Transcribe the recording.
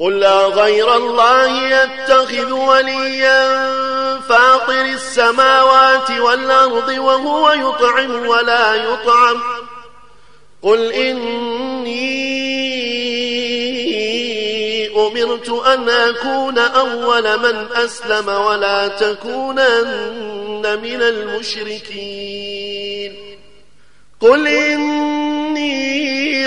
قل غير الله يتخذ وليا فاطر السماوات والأرض وهو يطعم ولا يطعم. قل إني أمرت أن أكون أول من أسلم ولا تكونن من المشركين. قل إني